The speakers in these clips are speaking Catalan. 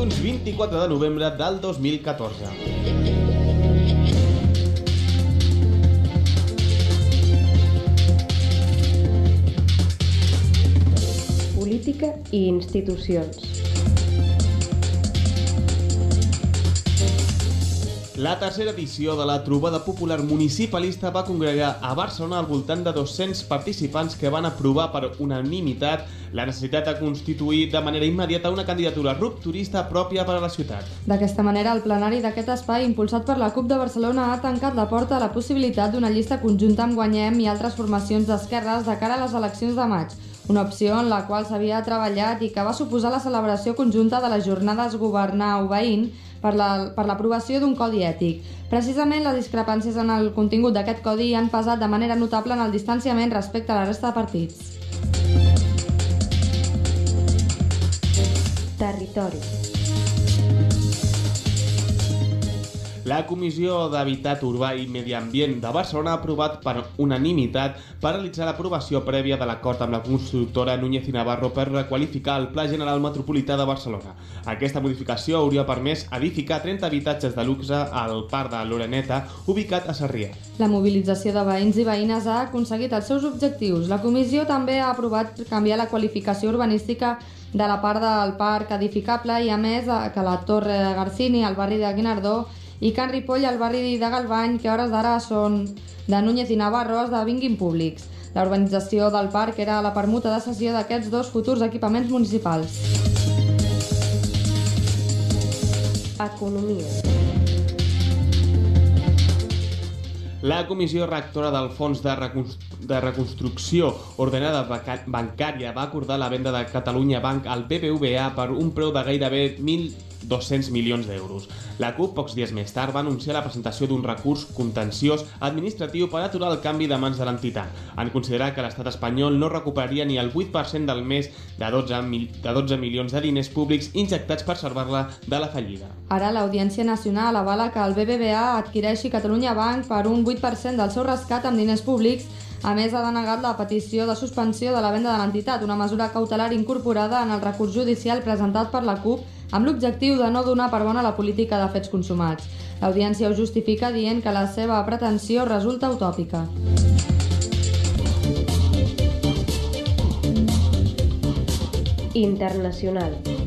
dilluns 24 de novembre del 2014. Política i institucions. La tercera edició de la trobada popular municipalista va congregar a Barcelona al voltant de 200 participants que van aprovar per unanimitat la necessitat de constituir de manera immediata una candidatura rupturista pròpia per a la ciutat. D'aquesta manera, el plenari d'aquest espai, impulsat per la CUP de Barcelona, ha tancat la porta a la possibilitat d'una llista conjunta amb Guanyem i altres formacions d'esquerres de cara a les eleccions de maig, una opció en la qual s'havia treballat i que va suposar la celebració conjunta de les jornades Governar Obeint per l'aprovació la, d'un codi ètic. Precisament les discrepàncies en el contingut d'aquest codi han pesat de manera notable en el distanciament respecte a la resta de partits. Territori. La Comissió d'Habitat Urbà i Medi Ambient de Barcelona ha aprovat per unanimitat paralitzar l'aprovació prèvia de l'acord amb la constructora Núñez i Navarro per requalificar el Pla General Metropolità de Barcelona. Aquesta modificació hauria permès edificar 30 habitatges de luxe al parc de l'Oreneta, ubicat a Sarrià. La mobilització de veïns i veïnes ha aconseguit els seus objectius. La comissió també ha aprovat canviar la qualificació urbanística de la part del parc edificable i a més que la Torre Garcini, al barri de Guinardó, i Can Ripoll al barri de Galbany, que a hores d'ara són de Núñez i Navarro, esdevinguin públics. La urbanització del parc era la permuta de cessió d'aquests dos futurs equipaments municipals. Economia. La comissió rectora del Fons de, Reconstru de Reconstrucció Ordenada Bancària va acordar la venda de Catalunya Banc al BBVA per un preu de gairebé 1.200 milions d'euros. La CUP, pocs dies més tard, va anunciar la presentació d'un recurs contenciós administratiu per aturar el canvi de mans de l'entitat, en considerar que l'estat espanyol no recuperaria ni el 8% del mes de 12, mil, de 12 milions de diners públics injectats per salvar-la de la fallida. Ara l'Audiència Nacional avala que el BBVA adquireixi Catalunya Banc per un 8% del seu rescat amb diners públics a més, ha denegat la petició de suspensió de la venda de l'entitat, una mesura cautelar incorporada en el recurs judicial presentat per la CUP amb l'objectiu de no donar per bona la política de fets consumats. L'audiència ho justifica dient que la seva pretensió resulta utòpica. Internacional.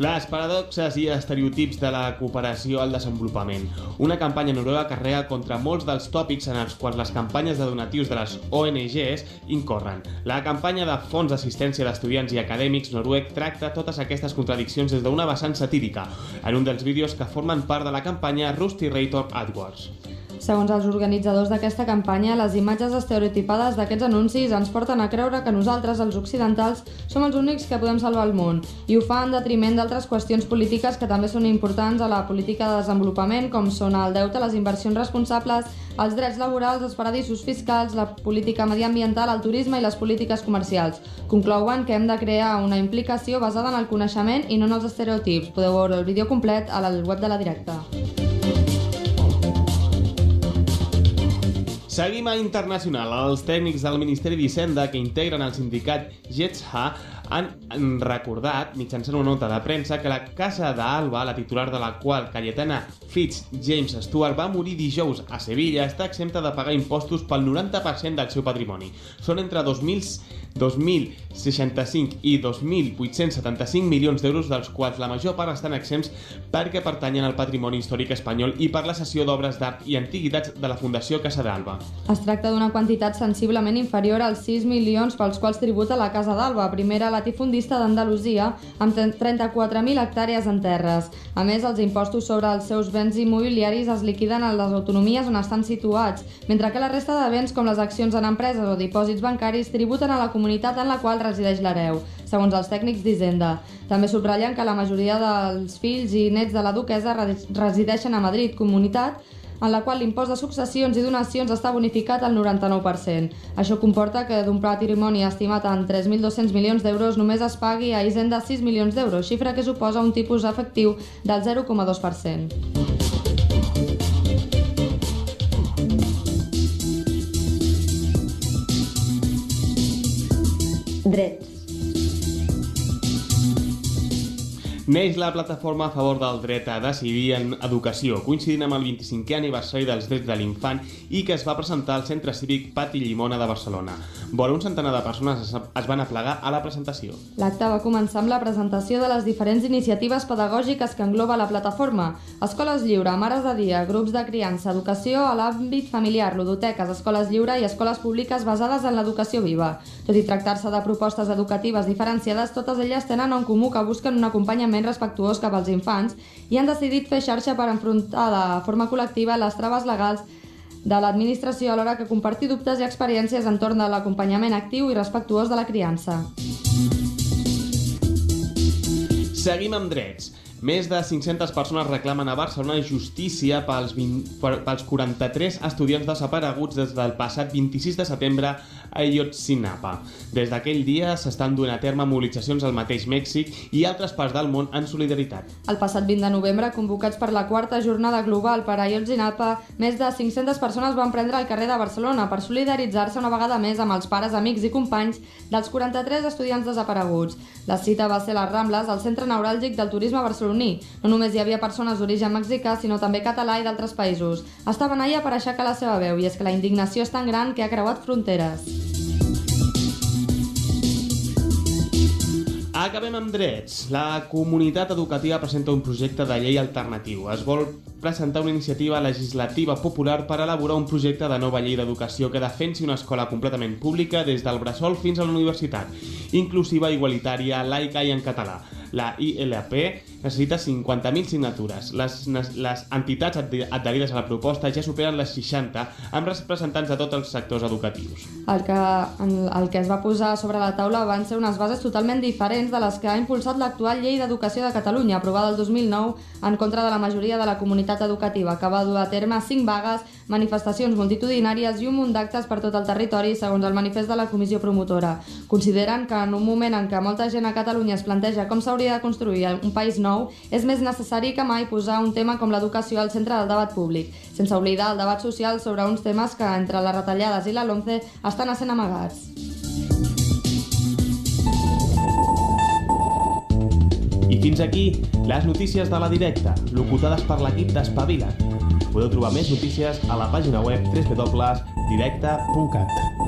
Les paradoxes i estereotips de la cooperació al desenvolupament. Una campanya noruega carrega contra molts dels tòpics en els quals les campanyes de donatius de les ONGs incorren. La campanya de fons d'assistència d'estudiants i acadèmics noruec tracta totes aquestes contradiccions des d'una vessant satírica, en un dels vídeos que formen part de la campanya Rusty Rator AdWords. Segons els organitzadors d'aquesta campanya, les imatges estereotipades d'aquests anuncis ens porten a creure que nosaltres, els occidentals, som els únics que podem salvar el món, i ho fa en detriment d'altres qüestions polítiques que també són importants a la política de desenvolupament, com són el deute, les inversions responsables, els drets laborals, els paradisos fiscals, la política mediambiental, el turisme i les polítiques comercials. Conclouen que hem de crear una implicació basada en el coneixement i no en els estereotips. Podeu veure el vídeo complet a la web de la directa. Seguim a internacional. Els tècnics del Ministeri d'Hisenda que integren el sindicat GETSHA han recordat, mitjançant una nota de premsa, que la casa d'Alba, la titular de la qual Cayetana Fitz James Stewart va morir dijous a Sevilla, està exempta de pagar impostos pel 90% del seu patrimoni. Són entre 2.000 2.065 i 2.875 milions d'euros, dels quals la major part estan exempts perquè pertanyen al patrimoni històric espanyol i per la cessió d'obres d'art i antiguitats de la Fundació Casa d'Alba. Es tracta d'una quantitat sensiblement inferior als 6 milions pels quals tributa la Casa d'Alba, primera latifundista d'Andalusia, amb 34.000 hectàrees en terres. A més, els impostos sobre els seus béns immobiliaris es liquiden a les autonomies on estan situats, mentre que la resta de béns com les accions en empreses o dipòsits bancaris tributen a la comunitat en la qual resideix l'hereu, segons els tècnics d'Hisenda. També subratllen que la majoria dels fills i nets de la duquesa resideixen a Madrid, comunitat en la qual l'impost de successions i donacions està bonificat al 99%. Això comporta que d'un patrimoni estimat en 3.200 milions d'euros només es pagui a Hisenda 6 milions d'euros, xifra que suposa un tipus efectiu del 0,2%. Drets. Neix la plataforma a favor del dret a decidir en educació, coincidint amb el 25è aniversari dels drets de l'infant i que es va presentar al Centre Cívic Pati Llimona de Barcelona. Vora un centenar de persones es- van aplegar a la presentació. L'acte va començar amb la presentació de les diferents iniciatives pedagògiques que engloba la plataforma. Escoles lliure, mares de dia, grups de criança, educació a l'àmbit familiar, ludoteques, escoles lliure i escoles públiques basades en l'educació viva. Tot i tractar-se de propostes educatives diferenciades, totes elles tenen en comú que busquen un acompanyament respectuós cap als infants i han decidit fer xarxa per enfrontar de forma col·lectiva les traves legals de l'administració alhora que compartir dubtes i experiències entorn de l'acompanyament actiu i respectuós de la criança. Seguim amb drets. Més de 500 persones reclamen a Barcelona justícia pels, 20, per- pels 43 estudiants desapareguts des del passat 26 de setembre a Ayotzinapa. Des d'aquell dia s'estan duent a terme mobilitzacions al mateix Mèxic i altres parts del món en solidaritat. El passat 20 de novembre, convocats per la quarta jornada global per Ayotzinapa, més de 500 persones van prendre el carrer de Barcelona per solidaritzar-se una vegada més amb els pares, amics i companys dels 43 estudiants desapareguts. La cita va ser a les Rambles, al centre neuràlgic del turisme barceloní. No només hi havia persones d'origen mexicà, sinó també català i d'altres països. Estaven allà per aixecar la seva veu i és que la indignació és tan gran que ha creuat fronteres. Acabem amb drets. La comunitat educativa presenta un projecte de llei alternatiu. Es vol presentar una iniciativa legislativa popular per elaborar un projecte de nova llei d'educació que defensi una escola completament pública des del bressol fins a la universitat, inclusiva, igualitària, laica i en català. La ILP necessita 50.000 signatures. Les, les entitats adhe- adherides a la proposta ja superen les 60, amb representants de tots els sectors educatius. El que, el que es va posar sobre la taula van ser unes bases totalment diferents de les que ha impulsat l'actual Llei d'Educació de Catalunya, aprovada el 2009 en contra de la majoria de la comunitat educativa, que va dur a terme cinc vagues, manifestacions multitudinàries i un munt d'actes per tot el territori, segons el manifest de la comissió promotora. Consideren que en un moment en què molta gent a Catalunya es planteja com s'hauria de construir un país nou, és més necessari que mai posar un tema com l'educació al centre del debat públic, sense oblidar el debat social sobre uns temes que, entre les retallades i la LOMCE, estan essent amagats. I fins aquí les notícies de la directa, locutades per l'equip d'Espavila't. Podeu trobar més notícies a la pàgina web www.directa.cat.